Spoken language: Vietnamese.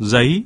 giấy.